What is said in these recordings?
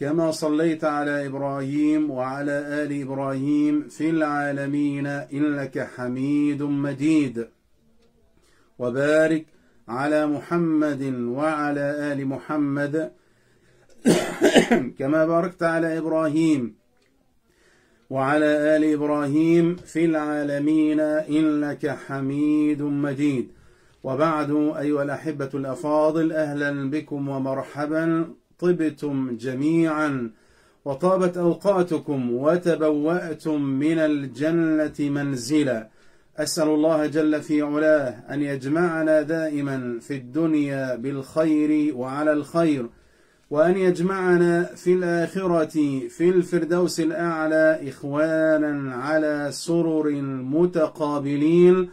كما صليت على إبراهيم وعلى آل إبراهيم في العالمين إنك حميد مجيد. وبارك على محمد وعلى آل محمد. كما باركت على إبراهيم وعلى آل إبراهيم في العالمين إنك حميد مجيد. وبعد أيها الأحبة الأفاضل أهلا بكم ومرحبا. طبتم جميعا وطابت أوقاتكم وتبوأتم من الجنة منزلا. أسأل الله جل في علاه أن يجمعنا دائما في الدنيا بالخير وعلى الخير وأن يجمعنا في الآخرة في الفردوس الأعلى إخوانا على سرر متقابلين.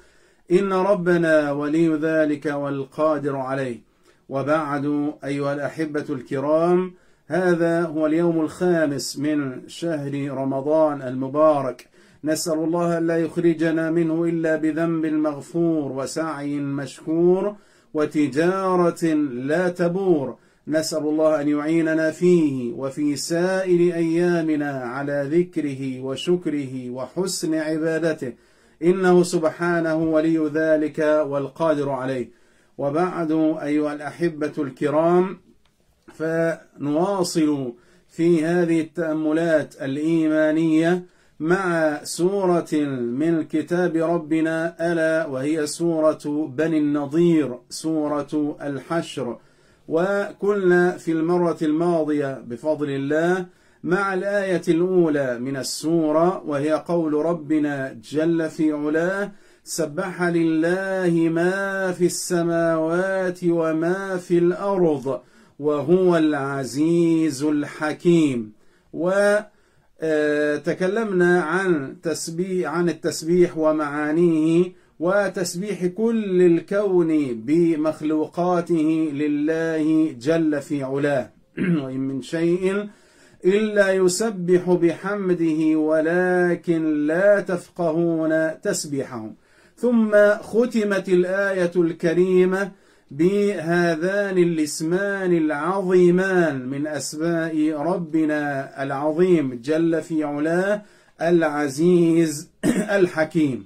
إن ربنا ولي ذلك والقادر عليه. وبعد أيها الأحبة الكرام هذا هو اليوم الخامس من شهر رمضان المبارك. نسأل الله ألا يخرجنا منه إلا بذنب مغفور وسعي مشكور وتجارة لا تبور. نسأل الله أن يعيننا فيه وفي سائر أيامنا على ذكره وشكره وحسن عبادته. إنه سبحانه ولي ذلك والقادر عليه. وبعد أيها الأحبة الكرام فنواصل في هذه التأملات الإيمانية مع سورة من كتاب ربنا ألا وهي سورة بني النضير سورة الحشر. وكنا في المرة الماضية بفضل الله مع الآية الأولى من السورة وهي قول ربنا جل في علاه سبح لله ما في السماوات وما في الأرض وهو العزيز الحكيم. وتكلمنا عن تسبيح عن التسبيح ومعانيه وتسبيح كل الكون بمخلوقاته لله جل في علاه. وإن من شيء إلا يسبح بحمده ولكن لا تفقهون تسبيحهم. ثم ختمت الآية الكريمة بهذان الاسمان العظيمان من أسماء ربنا العظيم جل في علاه العزيز الحكيم.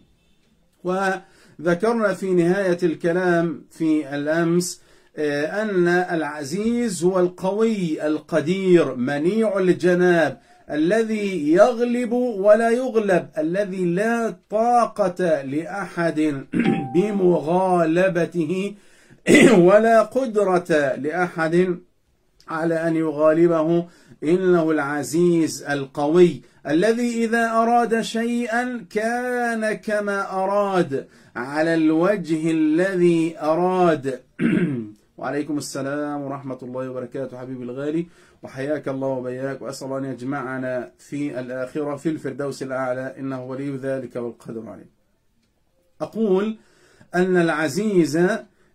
وذكرنا في نهاية الكلام في الأمس أن العزيز هو القوي القدير منيع الجناب الذي يغلب ولا يغلب الذي لا طاقة لأحد بمغالبته ولا قدرة لأحد على أن يغالبه. إنه العزيز القوي الذي إذا أراد شيئا كان كما أراد على الوجه الذي أراد وعليكم السلام ورحمة الله وبركاته حبيبي الغالي. وحياك الله وبياك. وأسأل أن يجمعنا في الآخرة في الفردوس الأعلى. إنه ولي ذلك والقدر عليه. أقول أن العزيز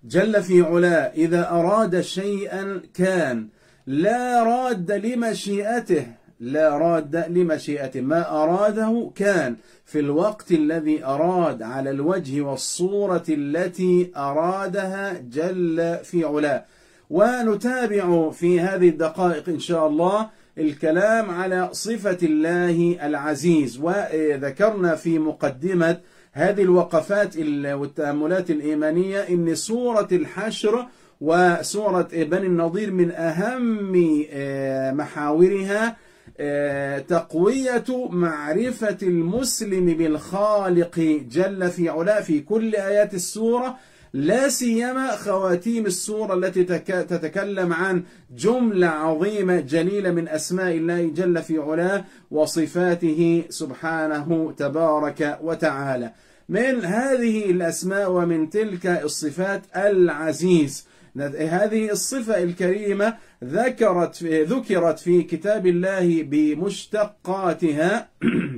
جل في علاه إذا أراد شيئا كان لا راد لمشيئته. لا راد لمشيئته ما أراده كان في الوقت الذي أراد على الوجه والصورة التي أرادها جل في علاه. ونتابع في هذه الدقائق إن شاء الله الكلام على صفة الله العزيز. وذكرنا في مقدمة هذه الوقفات والتأملات الإيمانية إن سورة الحشر وسورة بني النضير من أهم محاورها تقوية معرفة المسلم بالخالق جل في علاه في كل آيات السورة لا سيما خواتيم السورة التي تتكلم عن جملة عظيمة جليلة من أسماء الله جل في علاه وصفاته سبحانه تبارك وتعالى. من هذه الأسماء ومن تلك الصفات العزيز هذه الصفة الكريمة ذكرت ذكرت في كتاب الله بمشتقاتها.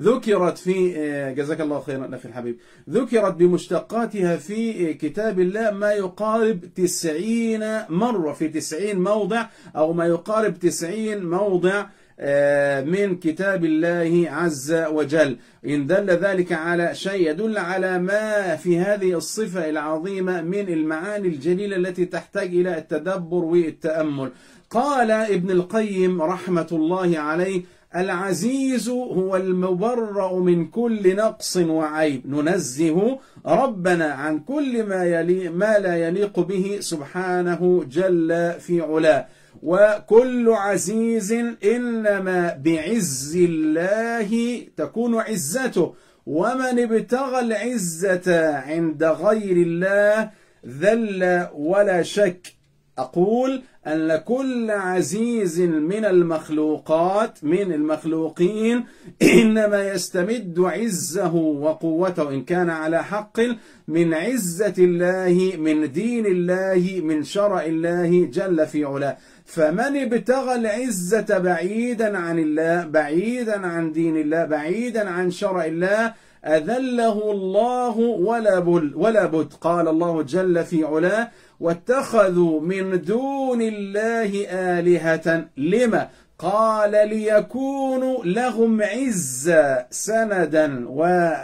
ذكرت في جزاك الله خيرا أخي الحبيب. ذكرت بمشتقاتها في كتاب الله ما يقارب تسعين مرة في تسعين موضع أو ما يقارب تسعين موضع. من كتاب الله عز وجل. إن دل ذلك على شيء يدل على ما في هذه الصفة العظيمة من المعاني الجليلة التي تحتاج إلى التدبر والتأمل. قال ابن القيم رحمة الله عليه العزيز هو المبرأ من كل نقص وعيب. ننزه ربنا عن كل ما, يلي ما لا يليق به سبحانه جل في علاه. وكل عزيز إنما بعز الله تكون عزته. ومن ابتغى العزة عند غير الله ذل ولا شك أقول أن كل عزيز من المخلوقات من المخلوقين إنما يستمد عزه وقوته إن كان على حق من عزة الله من دين الله من شرع الله جل في علاه. فمن ابتغى العزة بعيدا عن الله بعيدا عن دين الله بعيدا عن شرع الله أذله الله ولا بل ولا بد. قال الله جل في علاه واتخذوا من دون الله آلهة. لما؟ قال ليكونوا لهم عزة سندا ويعني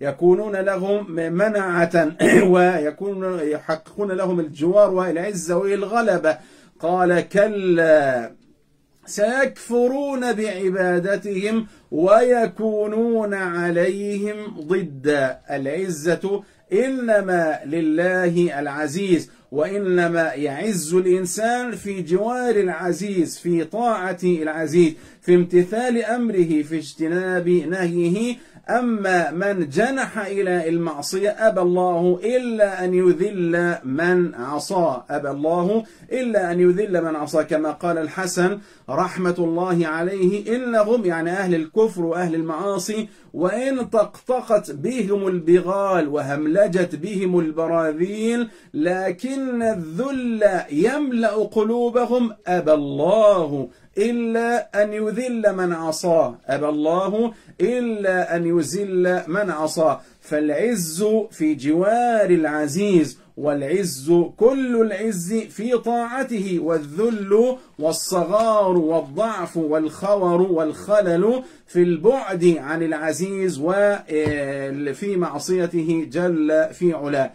يكونون لهم منعة ويكون يحققون لهم الجوار والعزة والغلبة. قال كلا سيكفرون بعبادتهم ويكونون عليهم ضد العزة إنما لله العزيز وإنما يعز الإنسان في جوار العزيز في طاعة العزيز في امتثال أمره في اجتناب نهيه أما من جنح إلى المعصية أبى الله إلا أن يذل من عصى. أبى الله إلا أن يذل من عصى. كما قال الحسن رحمة الله عليه إنهم يعني أهل الكفر وأهل المعاصي وإن طقطقت بهم البغال وهملجت بهم البراذيل لكن الذل يملأ قلوبهم. أبى الله إلا أن يذل من عصاه. أبى الله إلا أن يذل من عصاه. فالعز في جوار العزيز والعز كل العز في طاعته والذل والصغار والضعف والخور والخلل في البعد عن العزيز وفي معصيته جل في علاه.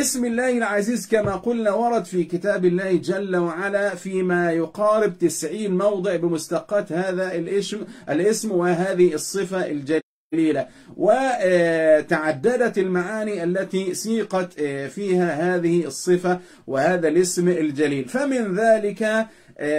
اسم الله العزيز كما قلنا ورد في كتاب الله جل وعلا فيما يقارب تسعين موضع بمستقات هذا الاسم, الاسم وهذه الصفة الجليلة. وتعددت المعاني التي سيقت فيها هذه الصفة وهذا الاسم الجليل. فمن ذلك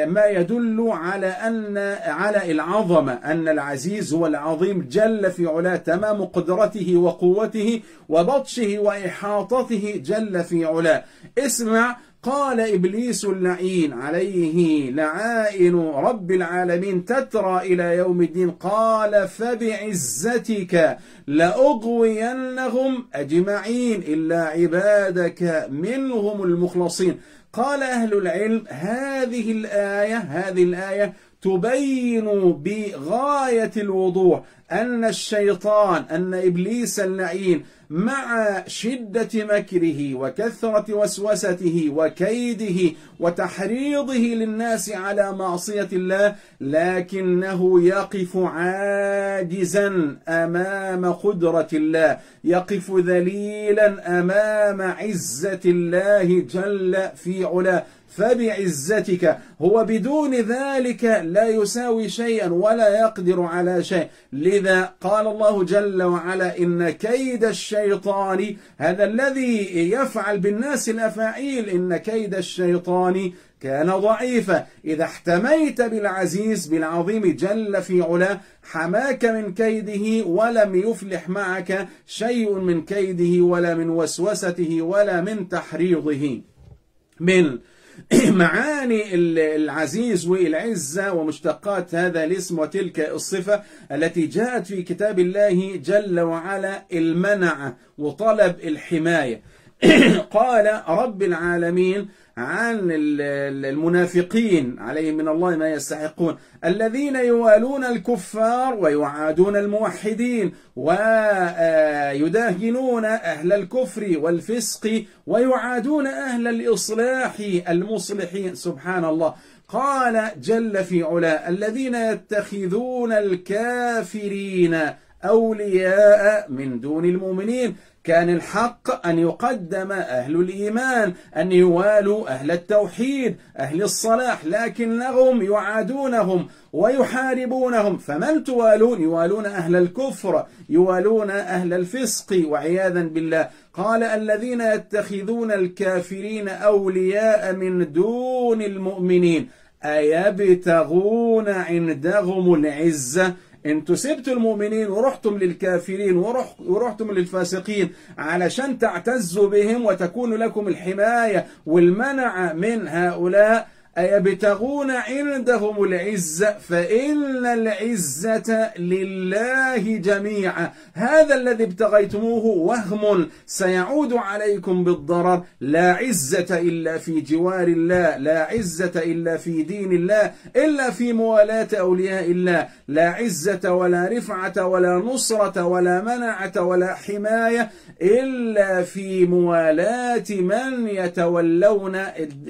ما يدل على أن على العظمة أن العزيز هو العظيم جل في علاه تمام قدرته وقوته وبطشه وإحاطته جل في علاه. اسمع قال إبليس اللعين عليه لعائن رب العالمين تترى إلى يوم الدين. قال فبعزتك لأغوينهم أجمعين إلا عبادك منهم المخلصين. قال أهل العلم هذه الآية هذه الآية تبين بغاية الوضوح أن الشيطان أن إبليس اللعين مع شدة مكره وكثرة وسوسته وكيده وتحريضه للناس على معصية الله لكنه يقف عاجزا أمام قدرة الله يقف ذليلا أمام عزة الله جل في علاه. فبعزتك هو بدون ذلك لا يساوي شيئا ولا يقدر على شيء. لذا قال الله جل وعلا إن كيد الشيطان هذا الذي يفعل بالناس الأفاعيل إن كيد الشيطان كان ضعيفا. إذا احتميت بالعزيز بالعظيم جل في علاه حماك من كيده ولم يفلح معك شيء من كيده ولا من وسوسته ولا من تحريضه. من معاني العزيز والعزة ومشتقات هذا الاسم وتلك الصفة التي جاءت في كتاب الله جل وعلا المنع وطلب الحماية. قال رب العالمين عن المنافقين عليهم من الله ما يستحقون. الذين يوالون الكفار ويعادون الموحدين ويداهنون أهل الكفر والفسق ويعادون أهل الإصلاح المصلحين. سبحان الله. قال جل في علا الذين يتخذون الكافرين أولياء من دون المؤمنين. كان الحق أن يقدم أهل الإيمان أن يوالوا أهل التوحيد أهل الصلاح لكنهم يعادونهم ويحاربونهم. فمن توالون؟ يوالون أهل الكفر يوالون أهل الفسق وعياذا بالله. قال الذين يتخذون الكافرين أولياء من دون المؤمنين أيبتغون عندهم العزة أنتوا سبتوا المؤمنين ورحتم للكافرين ورحتم للفاسقين علشان تعتزوا بهم وتكون لكم الحماية والمنع من هؤلاء أيبتغون عندهم العزة فإن العزة لله جميعا. هذا الذي ابتغيتموه وهم سيعود عليكم بالضرر. لا عزة إلا في جوار الله لا عزة إلا في دين الله إلا في موالاة أولياء الله. لا عزة ولا رفعة ولا نصرة ولا منعة ولا حماية إلا في موالاة من يتولون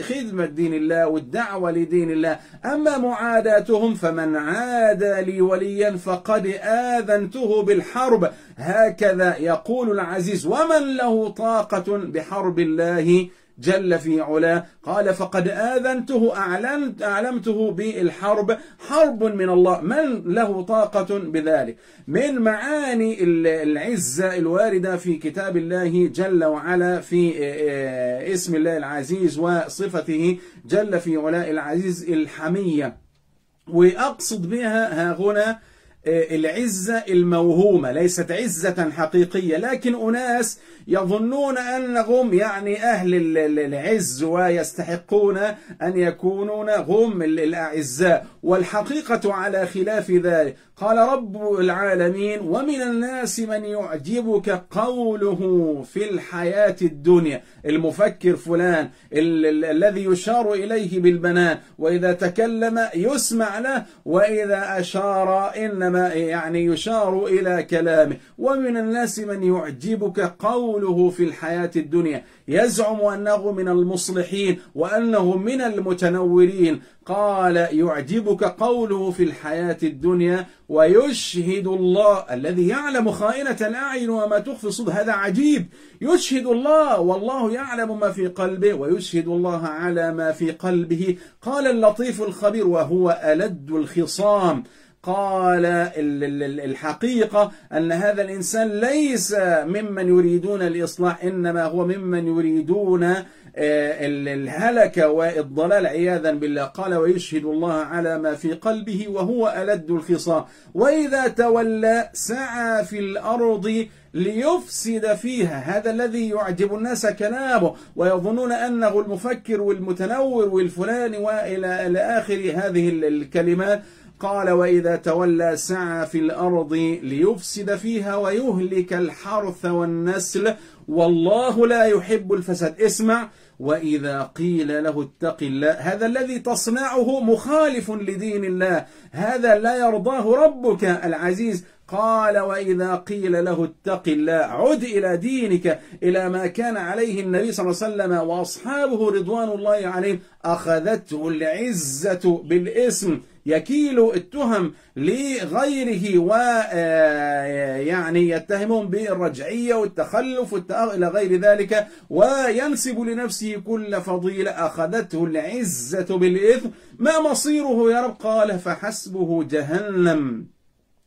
خدمة دين الله والدعوة لدين الله. أما معاداتهم فمن عادى لي وليا فقد آذنته بالحرب. هكذا يقول العزيز. ومن له طاقة بحرب الله جل في علاه. قال فقد آذنته أعلنت أعلمته بالحرب. حرب من الله. من له طاقة بذلك؟ من معاني العزة الواردة في كتاب الله جل وعلا في اسم الله العزيز وصفته جل في علاء العزيز الحمية. وأقصد بها ها هنا العزة الموهومة. ليست عزة حقيقية لكن أناس يظنون أنهم يعني أهل العز ويستحقون أن يكونون هم الأعزاء والحقيقة على خلاف ذلك قال رب العالمين ومن الناس من يعجبك قوله في الحياة الدنيا المفكر فلان الذي يشار إليه بالبنان وإذا تكلم يسمع له وإذا أشار إنما يعني يشار إلى كلامه. ومن الناس من يعجبك قوله في الحياة الدنيا يزعم أنه من المصلحين وأنه من المتنورين. قال يعجبك قوله في الحياة الدنيا ويشهد الله الذي يعلم خائنة الأعين وما تخفي الصدور هذا عجيب. يشهد الله والله يعلم ما في قلبه ويشهد الله على ما في قلبه. قال اللطيف الخبير وهو ألد الخصام. قال الحقيقة أن هذا الإنسان ليس ممن يريدون الإصلاح إنما هو ممن يريدون آه، الهلك والضلال عياذا بالله. قال ويشهد الله على ما في قلبه وهو ألد الخصام. وإذا تولى سعى في الأرض ليفسد فيها. هذا الذي يعجب الناس كلامه ويظنون أنه المفكر والمتنور والفلان وإلى آخر هذه الكلمات. قال وإذا تولى سعى في الأرض ليفسد فيها ويهلك الحرث والنسل والله لا يحب الفساد. اسمع وإذا قيل له اتق الله هذا الذي تصنعه مخالف لدين الله هذا لا يرضاه ربك العزيز. قال وإذا قيل له اتق الله عد إلى دينك إلى ما كان عليه النبي صلى الله عليه وسلم وأصحابه رضوان الله عليهم. أخذته العزة بالاسم يكيل التهم لغيره ويعني آه، يتهمهم بالرجعية والتخلف إلى غير ذلك وينسب لنفسه كل فضيلة أخذته العزة بالإثم. ما مصيره يا رب؟ قال فحسبه جهنم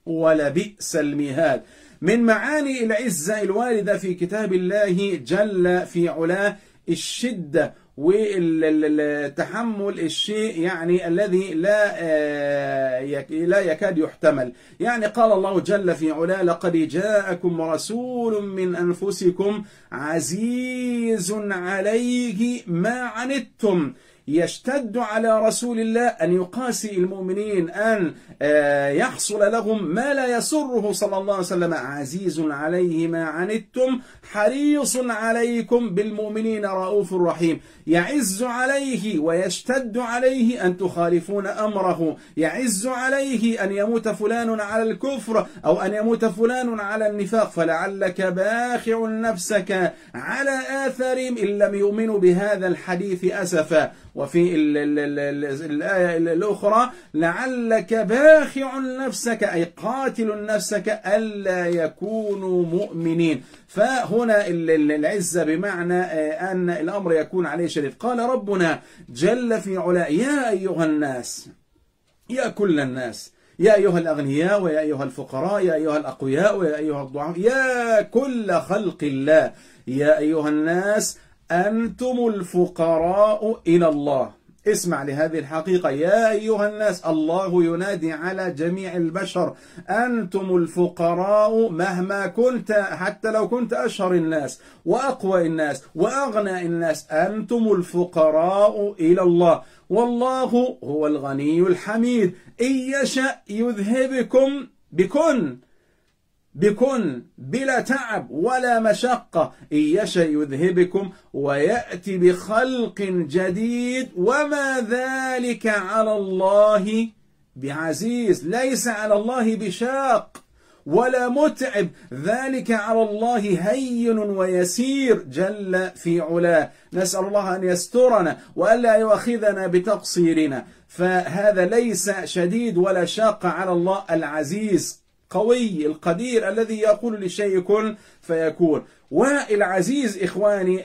ولبئس المهاد. من معاني العزة الواردة في كتاب الله جل في علاه الشدة والتحمل الشيء يعني الذي لا آه، لا يكاد يحتمل. يعني قال الله جل في علا لقد جاءكم رسول من أنفسكم عزيز عليه ما عنتم. يشتد على رسول الله أن يقاسي المؤمنين أن آه، يحصل لهم ما لا يسره صلى الله عليه وسلم. عزيز عليه ما عنتم حريص عليكم بالمؤمنين رؤوف رحيم. يعز عليه ويشتد عليه أن تخالفون أمره. يعز عليه أن يموت فلان على الكفر أو أن يموت فلان على النفاق. فلعلك باخع نفسك على آثارهم إن لم يؤمنوا بهذا الحديث أسفا. وفي الآية الأخرى لعلك باخع نفسك أي قاتل نفسك ألا يكونوا مؤمنين. فهنا العزة بمعنى آه، أن الأمر يكون عليه شديد قال ربنا جل في علا يا أيها الناس يا كل الناس يا أيها الأغنياء ويا أيها الفقراء يا أيها الأقوياء ويا أيها الضعاف يا كل خلق الله يا أيها الناس أنتم الفقراء إلى الله. اسمع لهذه الحقيقة. يا أيها الناس الله ينادي على جميع البشر. أنتم الفقراء مهما كنت حتى لو كنت أشهر الناس وأقوى الناس وأغنى الناس أنتم الفقراء إلى الله. والله هو الغني الحميد. إن يشأ يذهبكم بكن. بكن بلا تعب ولا مشقة. إن يشأ يذهبكم ويأتي بخلق جديد. وما ذلك على الله بعزيز. ليس على الله بشاق ولا متعب. ذلك على الله هين ويسير جل في علاه. نسأل الله أن يسترنا وألا يؤخذنا بتقصيرنا. فهذا ليس شديد ولا شاق على الله العزيز. القوي القدير الذي يقول للشيء كن فيكون. والعزيز إخواني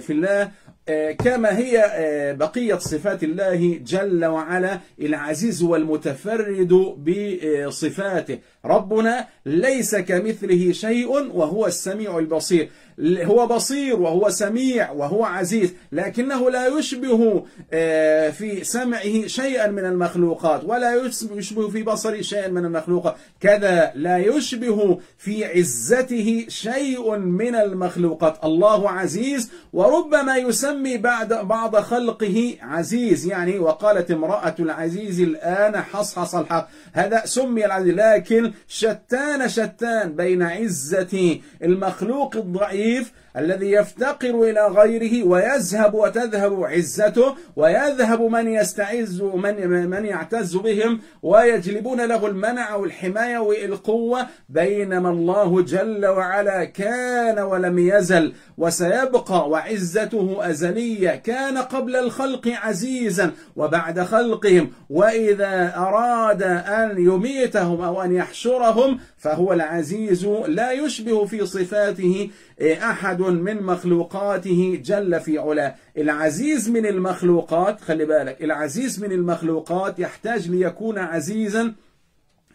في الله آه، كما هي آه، بقية صفات الله جل وعلا العزيز والمتفرد بصفاته. ربنا ليس كمثله شيء وهو السميع البصير. هو بصير وهو سميع وهو عزيز لكنه لا يشبه آه، في سمعه شيئا من المخلوقات ولا يشبه في بصره شيئا من المخلوقات. كذا لا يشبه في عزته شيء من المخلوقات. الله عزيز وربما يسمي بعد بعض خلقه عزيز. يعني وقالت امرأة العزيز الآن حصحص الحق. هذا سمي العزيز لكن شتان شتان بين عزة المخلوق الضعيف If. الذي يفتقر إلى غيره ويذهب وتذهب عزته ويذهب من يستعز من من يعتز بهم ويجلبون له المنع والحماية والقوة. بينما الله جل وعلا كان ولم يزل وسيبقى وعزته أزلية. كان قبل الخلق عزيزا وبعد خلقهم. وإذا أراد أن يميتهم أو أن يحشرهم فهو العزيز لا يشبه في صفاته أحد من مخلوقاته جل في علا العزيز من المخلوقات خلي بالك العزيز من المخلوقات يحتاج ليكون عزيزا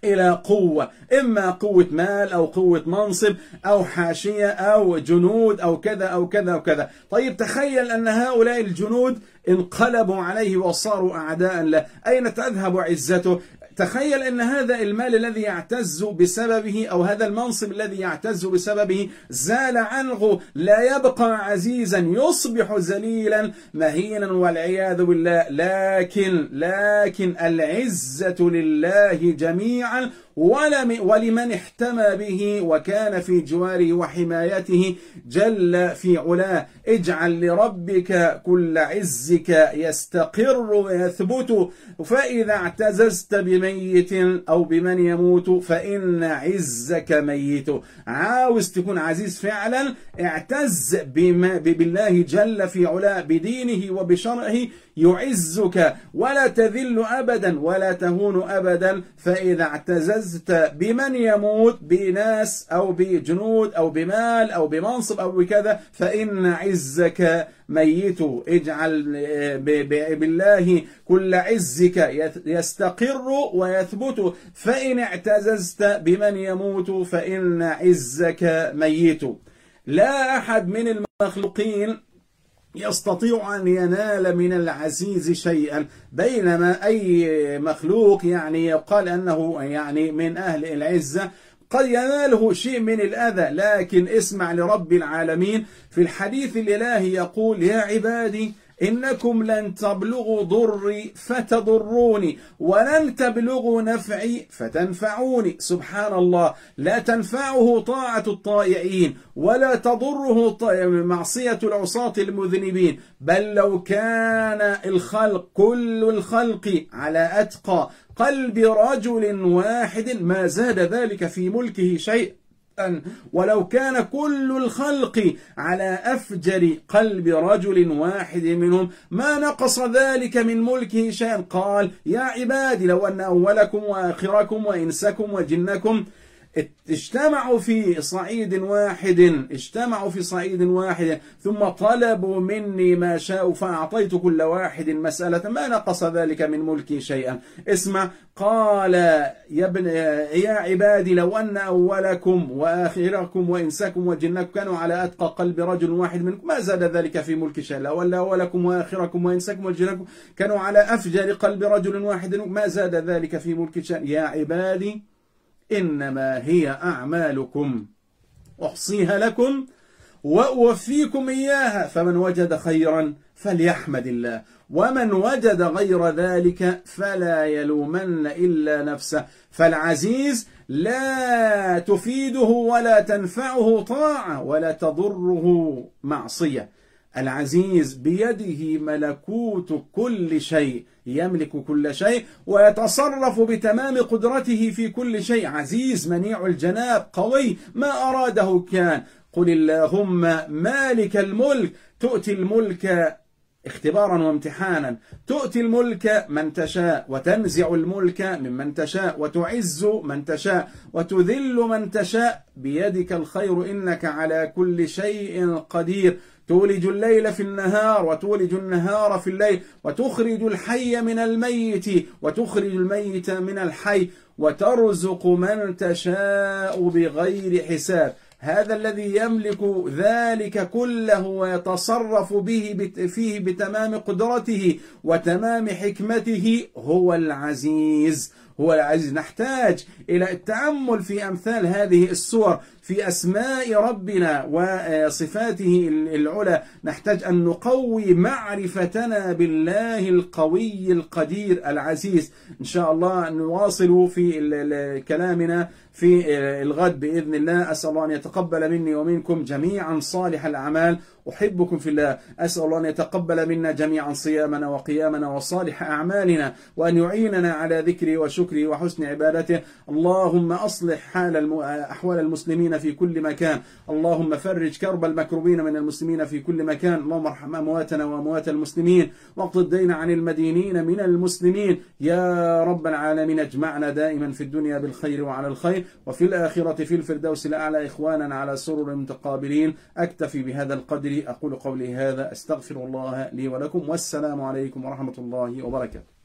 إلى قوة إما قوة مال أو قوة منصب أو حاشية أو جنود أو كذا أو كذا أو كذا. طيب تخيل أن هؤلاء الجنود انقلبوا عليه وصاروا أعداء له. أين تذهب عزته؟ تخيل أن هذا المال الذي يعتز بسببه أو هذا المنصب الذي يعتز بسببه زال عنه لا يبقى عزيزا يصبح ذليلا مهينا والعياذ بالله. لكن لكن العزة لله جميعا ولمن احتمى به وكان في جواره وحمايته جل في علاه اجعل لربك كل عزك يستقر ويثبت فإذا اعتززت بميت أو بمن يموت فإن عزك ميت. عاوز تكون عزيز فعلا اعتز بما بالله جل في علاه بدينه وبشرعه يعزك ولا تذل أبدا ولا تهون أبدا فإذا اعتززت بمن يموت بناس أو بجنود أو بمال أو بمنصب أو بكذا فإن عزك ميت. اجعل بالله كل عزك يستقر ويثبت. فإن اعتززت بمن يموت فإن عزك ميت. لا أحد من المخلوقين يستطيع أن ينال من العزيز شيئا بينما أي مخلوق يعني يقال أنه يعني من أهل العزة قد يناله شيء من الأذى. لكن اسمع لرب العالمين في الحديث الإلهي يقول يا عبادي إنكم لن تبلغوا ضري فتضروني ولن تبلغوا نفعي فتنفعوني. سبحان الله لا تنفعه طاعة الطائعين ولا تضره معصية العصاة المذنبين. بل لو كان الخلق كل الخلق على أتقى قلب رجل واحد ما زاد ذلك في ملكه شيء. ولو كان كل الخلق على أفجر قلب رجل واحد منهم ما نقص ذلك من ملكه شيئا. قال يا عبادي لو أن أولكم وآخركم وإنسكم وجنكم اجتمعوا في صعيد واحد اجتمعوا في صعيد واحد ثم طلبوا مني ما شاءوا فأعطيت كل واحد مسألة ما نقص ذلك من ملكي شيئا. اسمع قال يا, ابن يا عبادي لو أن أولكم وآخركم وإنساكم وجنكم كانوا على أتقى قلب رجل واحد منكم ما زاد ذلك في ملك شيء لو أن أولكم وآخركم وإنساكم وجنكم كانوا على أفجر قلب رجل واحد ما زاد ذلك في ملك شيء يا عبادي إنما هي أعمالكم. أحصيها لكم وأوفيكم إياها. فمن وجد خيرا فليحمد الله. ومن وجد غير ذلك فلا يلومن إلا نفسه. فالعزيز لا تفيده ولا تنفعه طاعة ولا تضره معصية. العزيز بيده ملكوت كل شيء. يملك كل شيء ويتصرف بتمام قدرته في كل شيء. عزيز منيع الجناب قوي ما أراده كان. قل اللهم مالك الملك. تؤتي الملك اختبارا وامتحانا. تؤتي الملك من تشاء وتنزع الملك ممن تشاء وتعز من تشاء وتذل من تشاء. بيدك الخير إنك على كل شيء قدير. تولج الليل في النهار وتولج النهار في الليل وتخرج الحي من الميت وتخرج الميت من الحي وترزق من تشاء بغير حساب. هذا الذي يملك ذلك كله ويتصرف به فيه بتمام قدرته وتمام حكمته هو العزيز. هو العزيز. نحتاج إلى التأمل في أمثال هذه السور. في أسماء ربنا وصفاته العلى نحتاج أن نقوي معرفتنا بالله القوي القدير العزيز. إن شاء الله نواصل في كلامنا في الغد بإذن الله. أسأل الله أن يتقبل مني ومنكم جميعا صالح الأعمال. أحبكم في الله. أسأل الله أن يتقبل منا جميعا صيامنا وقيامنا وصالح أعمالنا وأن يعيننا على ذكري وشكري وحسن عبادته. اللهم أصلح حال أحوال المسلمين في كل مكان. اللهم فرج كرب المكروبين من المسلمين في كل مكان. اللهم ارحم أمواتنا وأموات المسلمين. واقض الدين عن المدينين من المسلمين. يا رب العالمين اجمعنا دائما في الدنيا بالخير وعلى الخير وفي الآخرة في الفردوس الأعلى إخوانا على سرر متقابلين. أكتفي بهذا القدر. أقول قولي هذا أستغفر الله لي ولكم والسلام عليكم ورحمة الله وبركاته.